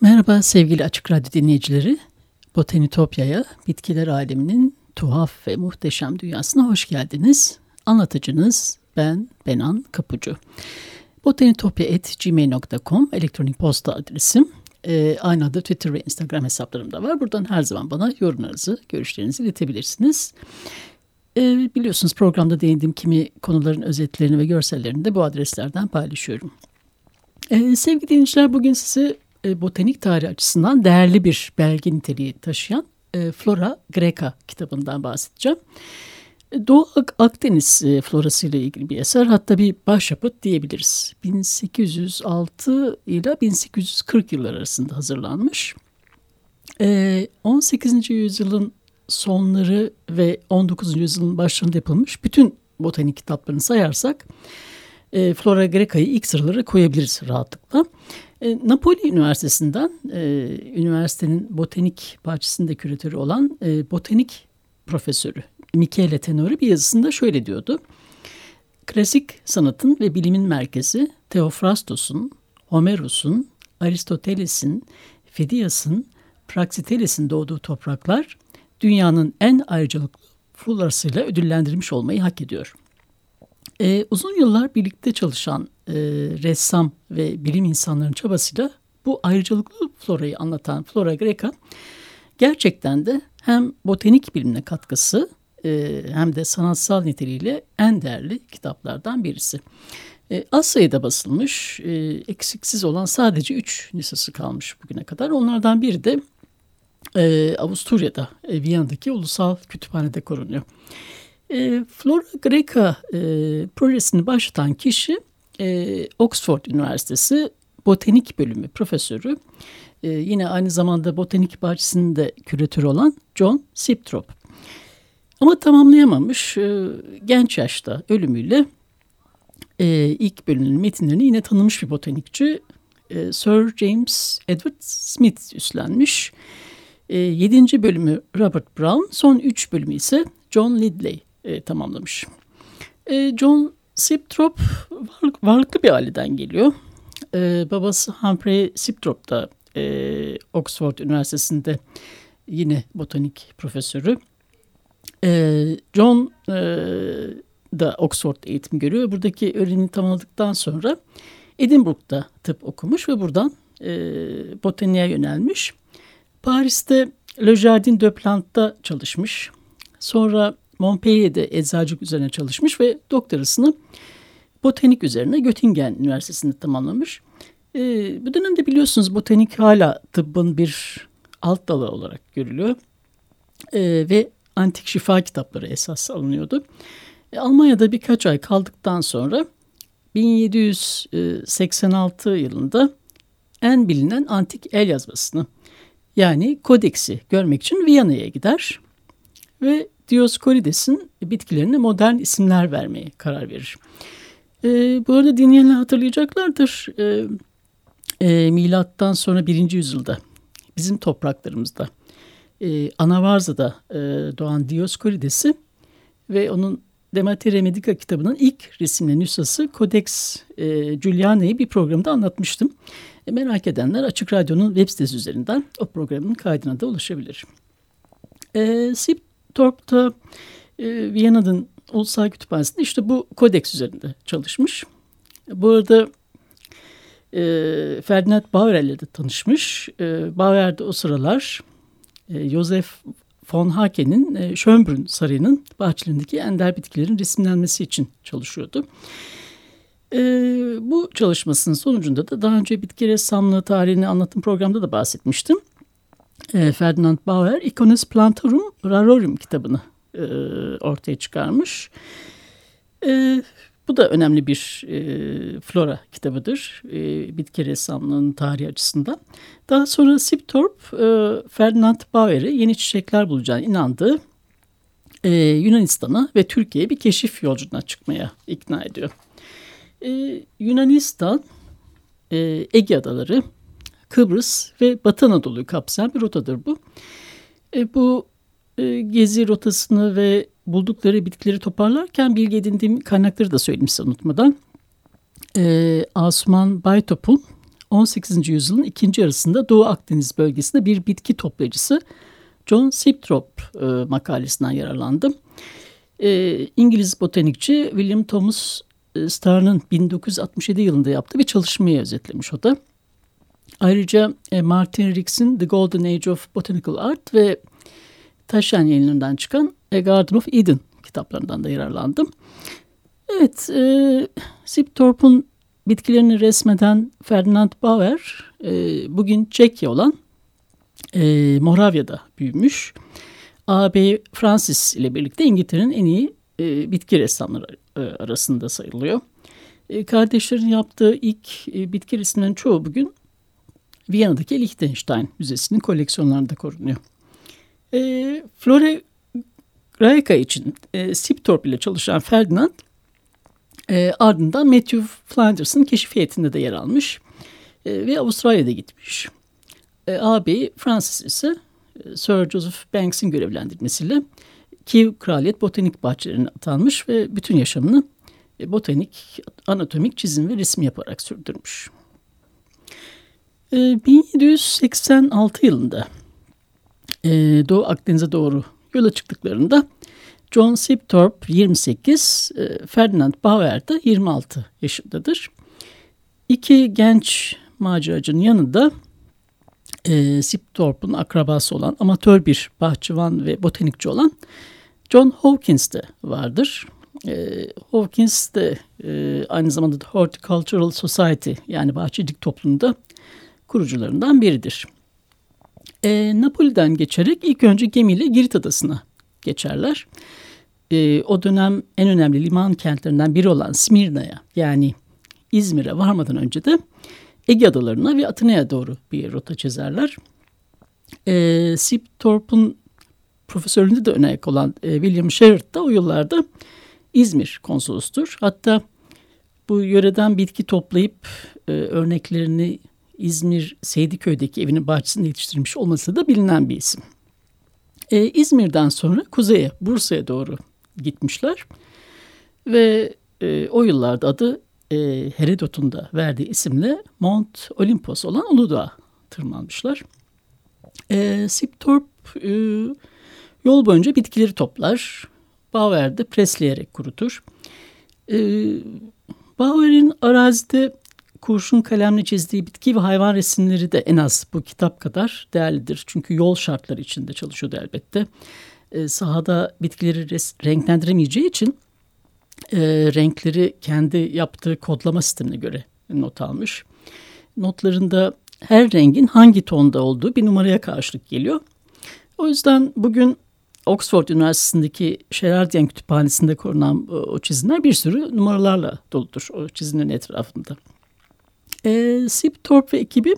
Merhaba sevgili Açık Radyo dinleyicileri. Botanitopya'ya, bitkiler aleminin tuhaf ve muhteşem dünyasına hoş geldiniz. Anlatıcınız ben Benan Kapucu. botanitopya.gmail.com elektronik posta adresim. Ee, aynı adı Twitter ve Instagram hesaplarım da var. Buradan her zaman bana yorumlarınızı, görüşlerinizi iletebilirsiniz. Ee, biliyorsunuz programda değindiğim kimi konuların özetlerini ve görsellerini de bu adreslerden paylaşıyorum. Ee, sevgili dinleyiciler bugün size e, botanik tarihi açısından değerli bir belge niteliği taşıyan e, Flora Greca kitabından bahsedeceğim. E, Doğu Akdeniz florası ile ilgili bir eser hatta bir başyapıt diyebiliriz. 1806 ile 1840 yıllar arasında hazırlanmış. 18. yüzyılın sonları ve 19. yüzyılın başlarında yapılmış bütün botanik kitaplarını sayarsak Flora Greca'yı ilk sıralara koyabiliriz rahatlıkla. E, Napoli Üniversitesi'nden e, üniversitenin botanik bahçesinde küratörü olan e, botanik profesörü Michele Tenori bir yazısında şöyle diyordu. Klasik sanatın ve bilimin merkezi Theophrastos'un, Homeros'un, Aristoteles'in, Fidias'ın, Praxiteles'in doğduğu topraklar dünyanın en ayrıcalıklı florasıyla ödüllendirilmiş olmayı hak ediyor. Ee, uzun yıllar birlikte çalışan e, ressam ve bilim insanlarının çabasıyla bu ayrıcalıklı florayı anlatan Flora Greca gerçekten de hem botanik bilimine katkısı e, hem de sanatsal niteliğiyle en değerli kitaplardan birisi. E, az sayıda basılmış, e, eksiksiz olan sadece üç nüshası kalmış bugüne kadar. Onlardan biri de e, Avusturya'da, e, Viyana'daki Ulusal Kütüphane'de korunuyor. E, Flora Greca e, projesini başlatan kişi e, Oxford Üniversitesi Botanik Bölümü profesörü. E, yine aynı zamanda botanik bahçesinin de küratörü olan John Siptrop. Ama tamamlayamamış e, genç yaşta ölümüyle e, ilk bölümün metinlerini yine tanımış bir botanikçi e, Sir James Edward Smith üstlenmiş. E, yedinci bölümü Robert Brown, son üç bölümü ise John Lidley e, tamamlamış. E, John Siptrop varlık, varlıklı bir aileden geliyor. E, babası Humphrey Siptrop da e, Oxford Üniversitesi'nde yine botanik profesörü. E, John e, da Oxford eğitim görüyor. Buradaki öğrenimi tamamladıktan sonra Edinburgh'da tıp okumuş ve buradan e, botaniğe yönelmiş. Paris'te Le Jardin de Plante'da çalışmış. Sonra Montpellier'de eczacılık üzerine çalışmış ve doktorasını botanik üzerine Göttingen Üniversitesi'nde tamamlamış. E, bu dönemde biliyorsunuz botanik hala tıbbın bir alt dalı olarak görülüyor. E, ve antik şifa kitapları esas alınıyordu. E, Almanya'da birkaç ay kaldıktan sonra 1786 yılında en bilinen antik el yazmasını yani kodeksi görmek için Viyana'ya gider ve Dioscorides'in bitkilerine modern isimler vermeye karar verir. E, bu arada dinleyenler hatırlayacaklardır. E, e, milattan sonra birinci yüzyılda bizim topraklarımızda e, Anavarza'da e, doğan Dioscorides'i ve onun Demateria Medica kitabının ilk resimli nüshası Codex e, Juliana'yı bir programda anlatmıştım. E, merak edenler Açık Radyo'nun web sitesi üzerinden o programın kaydına da ulaşabilir. E, Sip Torp'ta e, Viyana'nın Ulusal Kütüphanesi'nde işte bu kodeks üzerinde çalışmış. Bu arada e, Ferdinand Bauer ile de tanışmış. E, Bauer de o sıralar e, Joseph von Haken'in e, Schönbrunn Sarayı'nın bahçelerindeki ender bitkilerin resimlenmesi için çalışıyordu. E, bu çalışmasının sonucunda da daha önce bitki ressamlığı tarihini anlatım programda da bahsetmiştim. E, Ferdinand Bauer Icones Plantarum Rarorum kitabını e, ortaya çıkarmış. E, bu da önemli bir e, flora kitabıdır e, bitki ressamlığının tarihi açısından. Daha sonra Siptorp e, Ferdinand Bauer'i yeni çiçekler bulacağına inandığı e, Yunanistan'a ve Türkiye'ye bir keşif yolculuğuna çıkmaya ikna ediyor. E, Yunanistan, e, Ege Adaları, Kıbrıs ve Batı Anadolu'yu kapsayan bir rotadır bu. E, bu e, gezi rotasını ve buldukları bitkileri toparlarken bilgi edindiğim kaynakları da söyleyeyim size unutmadan. E, Asuman Baytop'un 18. yüzyılın ikinci yarısında Doğu Akdeniz bölgesinde bir bitki toplayıcısı John Siptrop e, makalesinden yararlandım. E, İngiliz botanikçi William Thomas e, Starr'ın 1967 yılında yaptığı bir çalışmayı özetlemiş o da. Ayrıca e, Martin Rix'in The Golden Age of Botanical Art ve Taşan yayınlarından çıkan A Garden of Eden kitaplarından da yararlandım. Evet, e, Siptorp'un bitkilerini resmeden Ferdinand Bauer e, bugün Çekya olan e, Moravya'da büyümüş. Ağabey Francis ile birlikte İngiltere'nin en iyi e, bitki ressamları e, arasında sayılıyor. E, kardeşlerin yaptığı ilk e, bitki resimlerinin çoğu bugün Viyana'daki Liechtenstein Müzesi'nin koleksiyonlarında korunuyor. E, Flore Graeca için e, Siptorp ile çalışan Ferdinand e, ardından Matthew Flanders'ın keşif heyetinde de yer almış e, ve Avustralya'da gitmiş. E, ağabeyi Francis ise e, Sir Joseph Banks'in görevlendirmesiyle Kiev Kraliyet Botanik Bahçelerine atanmış ve bütün yaşamını e, botanik, anatomik çizim ve resim yaparak sürdürmüş. E, 1786 yılında e, Doğu Akdeniz'e doğru yola çıktıklarında John Sipthorpe 28, e, Ferdinand Bauer da 26 yaşındadır. İki genç maceracının yanında e, Sipthorpe'un akrabası olan amatör bir bahçıvan ve botanikçi olan John Hawkins de vardır. E, Hawkins de e, aynı zamanda Horticultural Society yani bahçecilik toplumunda kurucularından biridir. E, Napoli'den geçerek ilk önce gemiyle Girit Adası'na geçerler. E, o dönem en önemli liman kentlerinden biri olan Smirna'ya yani İzmir'e varmadan önce de Ege Adalarına ve Atina'ya doğru bir rota çizerler. E, Siptorp'un profesöründe de öne olan e, William Sherrod da o yıllarda İzmir konsolostur. Hatta bu yöreden bitki toplayıp e, örneklerini İzmir Seydiköy'deki evinin bahçesinde yetiştirmiş olması da bilinen bir isim. E, İzmir'den sonra kuzeye, Bursa'ya doğru gitmişler. Ve e, o yıllarda adı e, Herodot'un da verdiği isimle Mount Olympus olan Uludağ'a tırmanmışlar. E, Siptorp e, yol boyunca bitkileri toplar. Bauer'de presleyerek kurutur. E, Bauer'in arazide kurşun kalemle çizdiği bitki ve hayvan resimleri de en az bu kitap kadar değerlidir. Çünkü yol şartları içinde çalışıyordu elbette. E, sahada bitkileri renklendiremeyeceği için e, renkleri kendi yaptığı kodlama sistemine göre not almış. Notlarında her rengin hangi tonda olduğu bir numaraya karşılık geliyor. O yüzden bugün Oxford Üniversitesi'ndeki Sherardian Kütüphanesi'nde korunan o çizimler bir sürü numaralarla doludur o çizimlerin etrafında. E, Sip Thorpe ve ekibi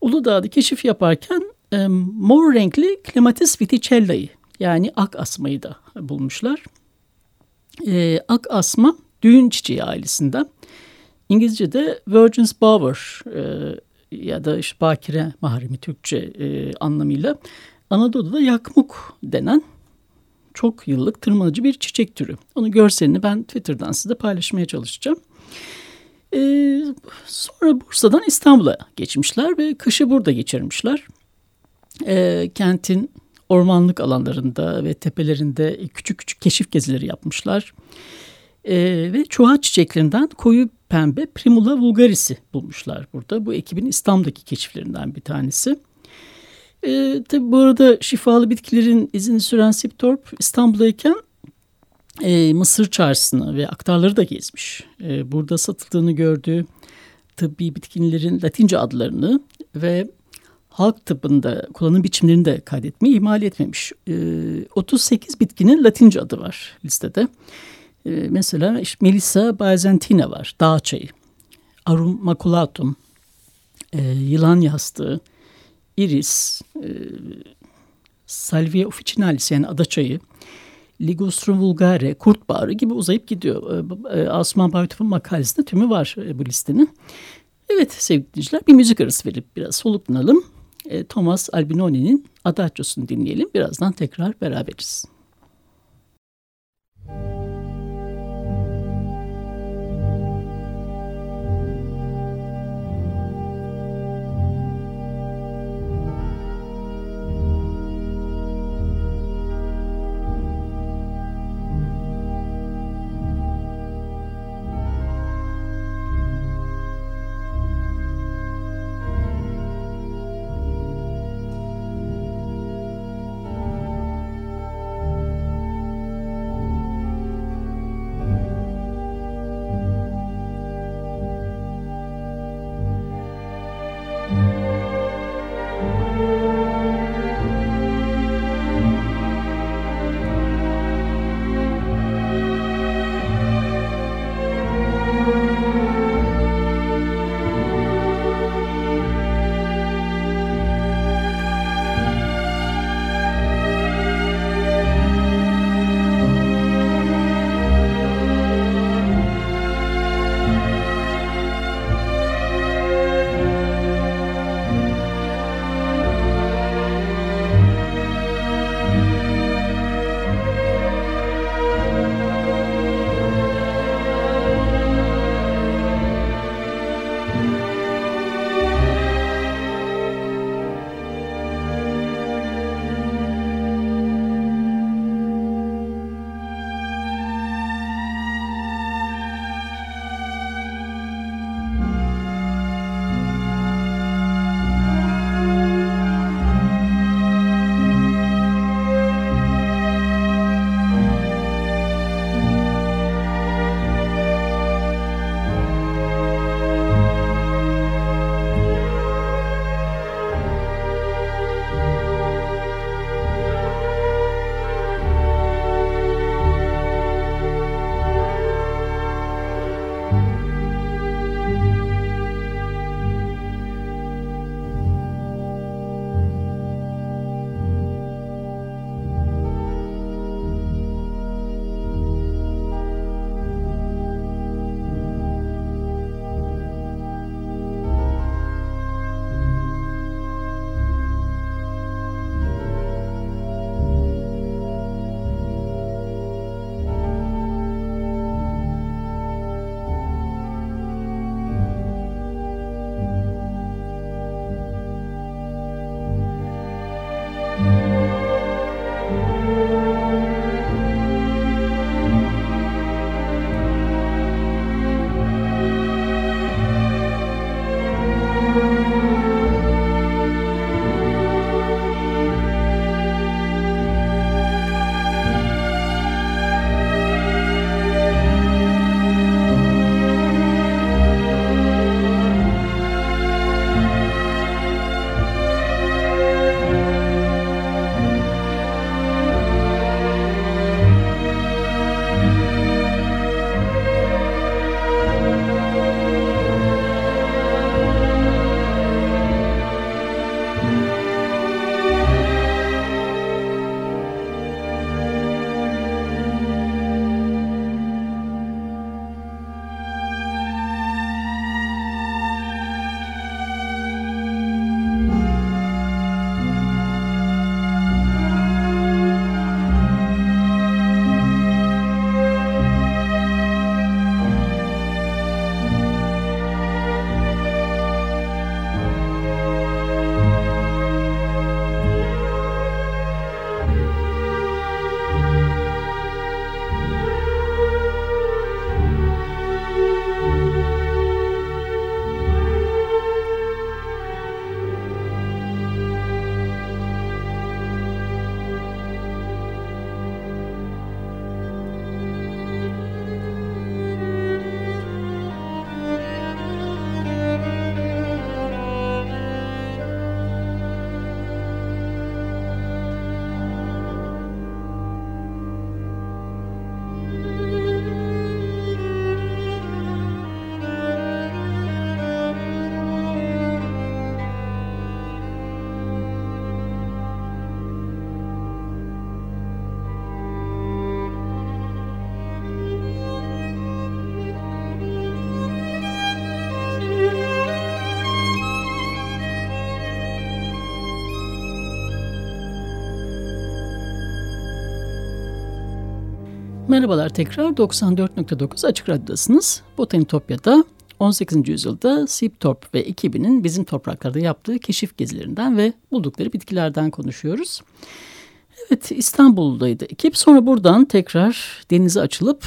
Uludağ'da keşif yaparken e, mor renkli Clematis viticella'yı yani ak asmayı da bulmuşlar. E, ak asma düğün çiçeği ailesinden. İngilizce'de Virgin's Bower e, ya da işte bakire mahremi Türkçe e, anlamıyla Anadolu'da yakmuk denen çok yıllık tırmanıcı bir çiçek türü. Onun görselini ben Twitter'dan size paylaşmaya çalışacağım. Ee, sonra Bursa'dan İstanbul'a geçmişler ve kışı burada geçirmişler. Ee, kentin ormanlık alanlarında ve tepelerinde küçük küçük keşif gezileri yapmışlar. Ee, ve çuha çiçeklerinden koyu pembe Primula vulgaris'i bulmuşlar burada. Bu ekibin İstanbul'daki keşiflerinden bir tanesi. Ee, tabii bu arada şifalı bitkilerin izini süren Siptorp İstanbul'dayken e, Mısır çarşısını ve aktarları da gezmiş. E, burada satıldığını gördüğü tıbbi bitkinlerin Latince adlarını ve halk tıbbında kullanım biçimlerini de kaydetmeyi ihmal etmemiş. E, 38 bitkinin Latince adı var listede. E, mesela işte Melissa byzantina var, dağ çayı. Arum maculatum, e, yılan yastığı, iris, e, salvia officinalis yani adaçayı, Ligustrum vulgare, kurt bağrı gibi uzayıp gidiyor. E, e, Asuman Baytuf'un makalesinde tümü var e, bu listenin. Evet sevgili dinleyiciler bir müzik arası verip biraz soluklanalım. Thomas Albinoni'nin Adagios'unu dinleyelim. Birazdan tekrar beraberiz. Merhabalar tekrar 94.9 Açık Radyo'dasınız. Botanitopya'da 18. yüzyılda Siptorp ve ekibinin bizim topraklarda yaptığı keşif gezilerinden ve buldukları bitkilerden konuşuyoruz. Evet İstanbul'daydı ekip. Sonra buradan tekrar denize açılıp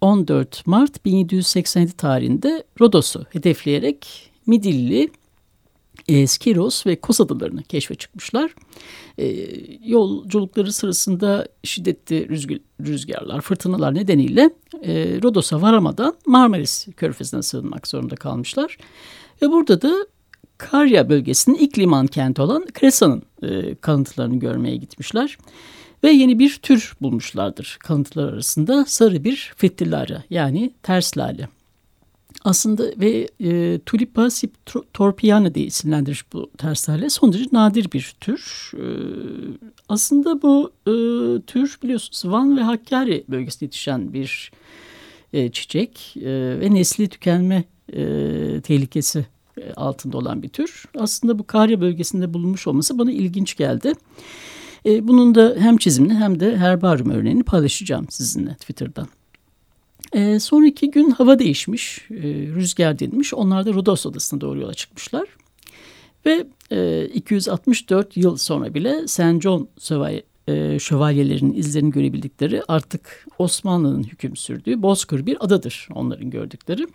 14 Mart 1787 tarihinde Rodos'u hedefleyerek Midilli, Skiros ve Kos adalarını keşfe çıkmışlar. E, yolculukları sırasında şiddetli rüzgar, rüzgarlar, fırtınalar nedeniyle e, Rodos'a varamadan Marmaris Körfezi'ne sığınmak zorunda kalmışlar. Ve burada da Karya bölgesinin ilk liman kenti olan Kresa'nın e, kalıntılarını görmeye gitmişler. Ve yeni bir tür bulmuşlardır kalıntılar arasında sarı bir fettillara yani ters lale. Aslında ve e, Tulipa torpiana diye isimlendirilmiş bu ters lale son derece nadir bir tür. E, aslında bu e, tür biliyorsunuz Van ve Hakkari bölgesinde yetişen bir e, çiçek e, ve nesli tükenme e, tehlikesi e, altında olan bir tür. Aslında bu Karya bölgesinde bulunmuş olması bana ilginç geldi. E, bunun da hem çizimini hem de herbaryum örneğini paylaşacağım sizinle Twitter'dan. E, sonraki gün hava değişmiş, e, rüzgar dinmiş. Onlar da Rodos Adası'na doğru yola çıkmışlar. Ve e, 264 yıl sonra bile St. John Şövalye, e, şövalyelerinin izlerini görebildikleri artık Osmanlı'nın hüküm sürdüğü bozkır bir adadır onların gördükleri.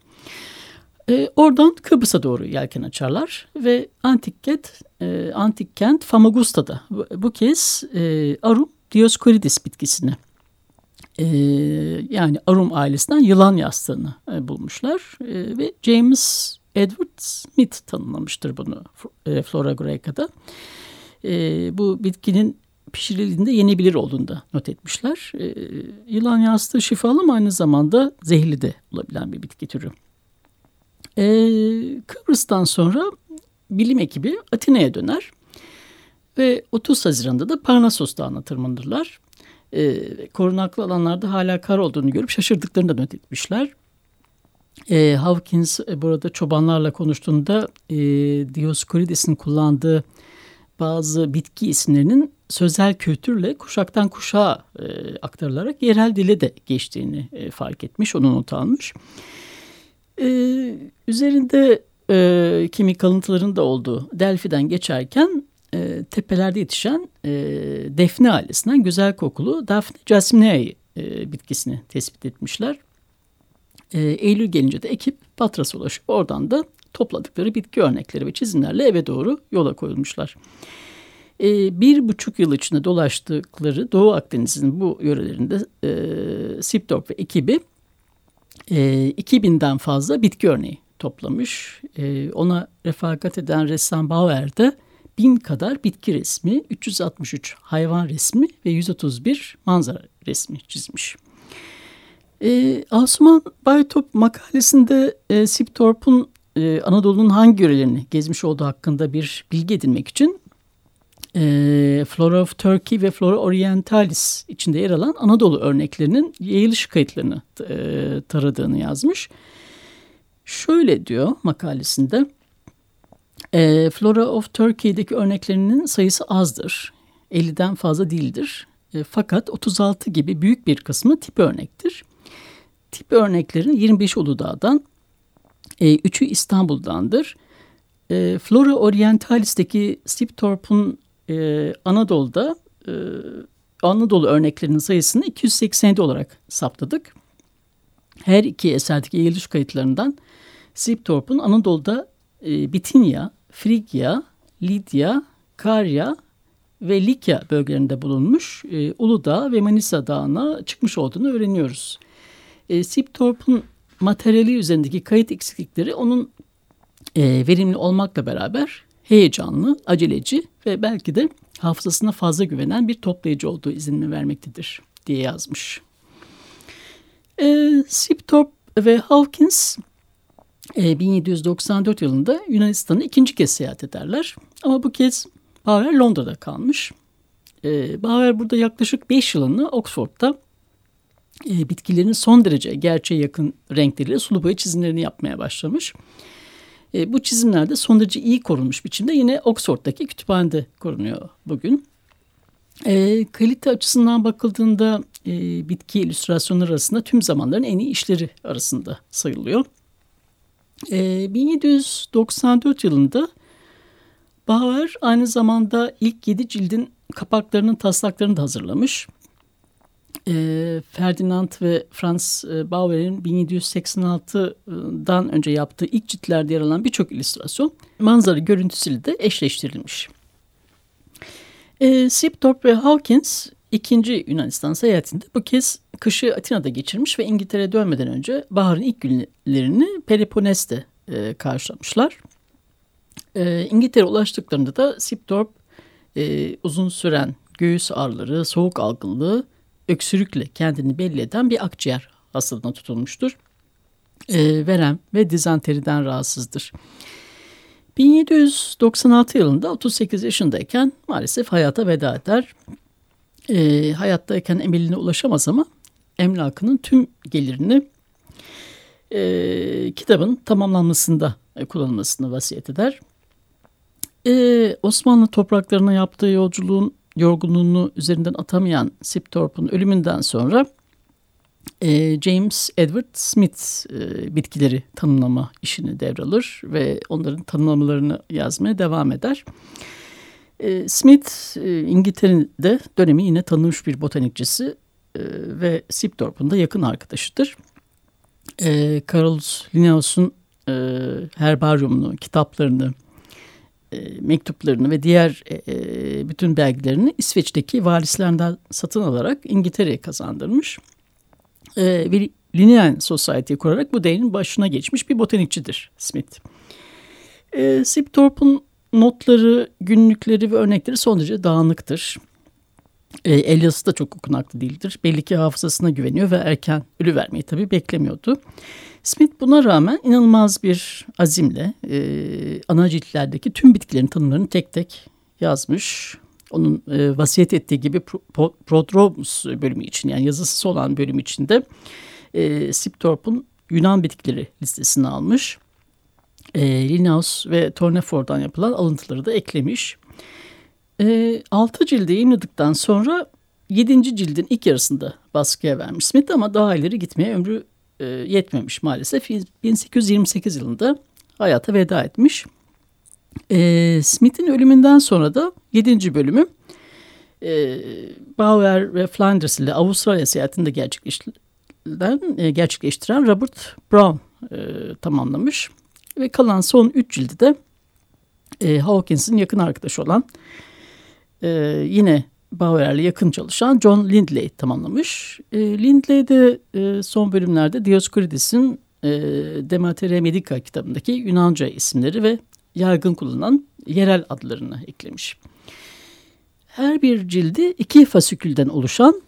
E, oradan Kıbrıs'a doğru yelken açarlar ve antik kent, e, antik kent Famagusta'da bu, bu kez e, Arum Dioscoridis bitkisini e, yani Arum ailesinden yılan yastığını e, bulmuşlar e, ve James Edward Smith tanımlamıştır bunu e, Flora Graeca'da. E, bu bitkinin pişirildiğinde yenebilir olduğunu da not etmişler. Yılan yastığı şifalı ama aynı zamanda zehirli de olabilen bir bitki türü. Kıbrıs'tan sonra bilim ekibi Atina'ya döner ve 30 Haziran'da da Parnasos Dağı'na tırmanırlar. E, korunaklı alanlarda hala kar olduğunu görüp şaşırdıklarını da not etmişler. E, Hawkins e, burada çobanlarla konuştuğunda e, Dioscorides'in kullandığı bazı bitki isimlerinin sözel kültürle kuşaktan kuşağa e, aktarılarak yerel dile de geçtiğini e, fark etmiş, onu not almış. E, üzerinde e, kimi kalıntıların da olduğu Delphi'den geçerken e, tepelerde yetişen e, defne ailesinden güzel kokulu Daphne jasmineae e, bitkisini tespit etmişler. E, Eylül gelince de ekip Patras'a ulaşıp oradan da topladıkları bitki örnekleri ve çizimlerle eve doğru yola koyulmuşlar. E, bir buçuk yıl içinde dolaştıkları Doğu Akdeniz'in bu yörelerinde e, Siptorp ve ekibi e, 2000'den fazla bitki örneği toplamış. E, ona refakat eden ressam Bauer de bin kadar bitki resmi, 363 hayvan resmi ve 131 manzara resmi çizmiş. E, Asuman Baytop makalesinde e, Siptorp'un e, Anadolu'nun hangi yörelerini gezmiş olduğu hakkında bir bilgi edinmek için e, Flora of Turkey ve Flora Orientalis içinde yer alan Anadolu örneklerinin yayılış kayıtlarını e, taradığını yazmış. Şöyle diyor makalesinde. E, Flora of Turkey'deki örneklerinin sayısı azdır. 50'den fazla değildir. E, fakat 36 gibi büyük bir kısmı tip örnektir. Tip örneklerin 25 Uludağ'dan, e, 3'ü İstanbul'dandır. E, Flora Orientalis'teki Siptorp'un e, Anadolu'da e, Anadolu örneklerinin sayısını 287 olarak saptadık. Her iki eserdeki yayılış kayıtlarından Siptorp'un Anadolu'da e, Bitinya, Frigya, Lidya, Karya ve Likya bölgelerinde bulunmuş e, Uludağ ve Manisa Dağı'na çıkmış olduğunu öğreniyoruz. E, Siptorp'un materyali üzerindeki kayıt eksiklikleri onun e, verimli olmakla beraber heyecanlı, aceleci ve belki de hafızasına fazla güvenen bir toplayıcı olduğu izinini vermektedir diye yazmış. E, Siptorp ve Hawkins 1794 yılında Yunanistan'a ikinci kez seyahat ederler. Ama bu kez Bauer Londra'da kalmış. E, Bauer burada yaklaşık 5 yılını Oxford'da e, bitkilerin son derece gerçeğe yakın renkleriyle sulu boya çizimlerini yapmaya başlamış. E, bu çizimler de son derece iyi korunmuş biçimde yine Oxford'daki kütüphanede korunuyor bugün. E, kalite açısından bakıldığında e, bitki illüstrasyonları arasında tüm zamanların en iyi işleri arasında sayılıyor. E, 1794 yılında Bauer aynı zamanda ilk yedi cildin kapaklarının taslaklarını da hazırlamış. E, Ferdinand ve Franz e, Bauer'in 1786'dan önce yaptığı ilk ciltlerde yer alan birçok illüstrasyon manzara görüntüsüyle de eşleştirilmiş. E, Siptorp ve Hawkins ikinci Yunanistan seyahatinde bu kez kışı Atina'da geçirmiş ve İngiltere'ye dönmeden önce baharın ilk günlerini Peloponnes'te e, karşılamışlar. E, İngiltere ulaştıklarında da Siptorp e, uzun süren göğüs ağrıları, soğuk algınlığı, öksürükle kendini belli eden bir akciğer hastalığına tutulmuştur. E, verem ve dizanteriden rahatsızdır. 1796 yılında 38 yaşındayken maalesef hayata veda eder. E, hayattayken emeline ulaşamaz ama emlakının tüm gelirini e, kitabın tamamlanmasında e, kullanılmasını vasiyet eder. E, Osmanlı topraklarına yaptığı yolculuğun yorgunluğunu üzerinden atamayan Sipthorpe'un ölümünden sonra e, James Edward Smith e, bitkileri tanımlama işini devralır ve onların tanımlamalarını yazmaya devam eder. E, Smith e, İngiltere'de dönemi yine tanınmış bir botanikçisi e, ve Sipthorpe'un da yakın arkadaşıdır. E, Linnaeus'un herbaryumunu, kitaplarını, mektuplarını ve diğer bütün belgelerini İsveç'teki valislerinden satın alarak İngiltere'ye kazandırmış. Bir Linnean Society kurarak bu değerin başına geçmiş bir botanikçidir Smith. E, Sipthorpe'un notları, günlükleri ve örnekleri son derece dağınıktır. E, el yazısı da çok okunaklı değildir. Belli ki hafızasına güveniyor ve erken ölü vermeyi tabii beklemiyordu. Smith buna rağmen inanılmaz bir azimle e, ana ciltlerdeki tüm bitkilerin tanımlarını tek tek yazmış. Onun e, vasiyet ettiği gibi Pro, Prodromus bölümü için yani yazısı olan bölüm içinde e, Sipthorpe'un Yunan bitkileri listesini almış. E, Linnaeus ve Tournefort'dan yapılan alıntıları da eklemiş. E, 6 cildi yayınladıktan sonra 7. cildin ilk yarısında baskıya vermiş Smith ama daha ileri gitmeye ömrü e, yetmemiş maalesef. 1828 yılında hayata veda etmiş. E, Smith'in ölümünden sonra da 7. bölümü e, Bauer ve Flanders ile Avustralya seyahatinde gerçekleştiren, e, gerçekleştiren Robert Brown e, tamamlamış. Ve kalan son 3 cildi de e, Hawkins'in yakın arkadaşı olan e, yine Bauer'le yakın çalışan John Lindley tamamlamış. E, Lindley de e, son bölümlerde Dioscorides'in e, Demateria Medica kitabındaki Yunanca isimleri ve yaygın kullanılan yerel adlarını eklemiş. Her bir cildi iki fasikülden oluşan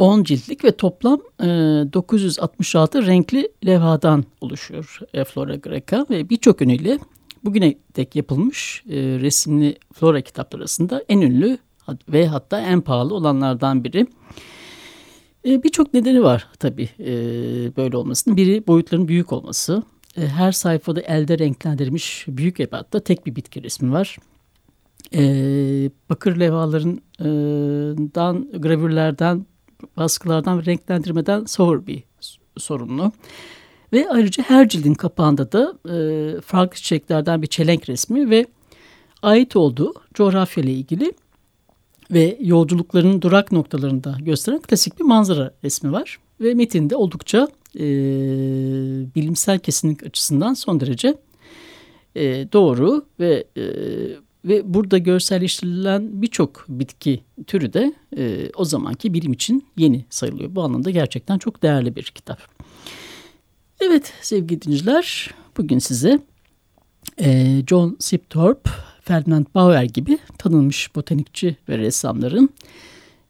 10 ciltlik ve toplam e, 966 renkli levhadan oluşuyor e, Flora Greca ve birçok yönüyle bugüne dek yapılmış e, resimli flora kitapları arasında en ünlü ve hatta en pahalı olanlardan biri. E, Birçok nedeni var tabii e, böyle olmasının. Biri boyutların büyük olması. E, her sayfada elde renklendirilmiş büyük ebatta tek bir bitki resmi var. E, bakır levhalarından, gravürlerden, baskılardan ve renklendirmeden soğur bir sorunlu. Ve ayrıca her cildin kapağında da e, farklı çiçeklerden bir çelenk resmi ve ait olduğu coğrafya ile ilgili ve yolculuklarının durak noktalarında gösteren klasik bir manzara resmi var. Ve metinde oldukça e, bilimsel kesinlik açısından son derece e, doğru ve e, ve burada görselleştirilen birçok bitki türü de e, o zamanki bilim için yeni sayılıyor. Bu anlamda gerçekten çok değerli bir kitap. Evet sevgili dinleyiciler bugün size e, John Sipthorpe Ferdinand Bauer gibi tanınmış botanikçi ve ressamların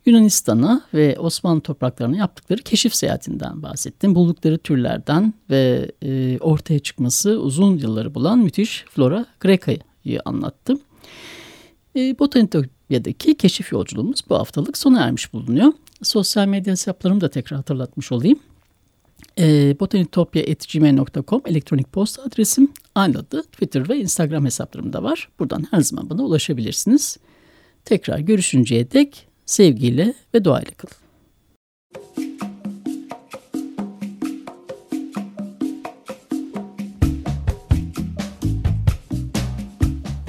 Yunanistan'a ve Osmanlı topraklarına yaptıkları keşif seyahatinden bahsettim. Buldukları türlerden ve e, ortaya çıkması uzun yılları bulan müthiş Flora Greca'yı anlattım. E, Libya'daki keşif yolculuğumuz bu haftalık sona ermiş bulunuyor. Sosyal medya hesaplarımı da tekrar hatırlatmış olayım. Ee, e, botanitopya.gmail.com elektronik posta adresim. Aynı adı Twitter ve Instagram hesaplarım da var. Buradan her zaman bana ulaşabilirsiniz. Tekrar görüşünceye dek sevgiyle ve doğayla kalın.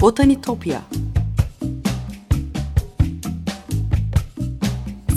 Botanitopya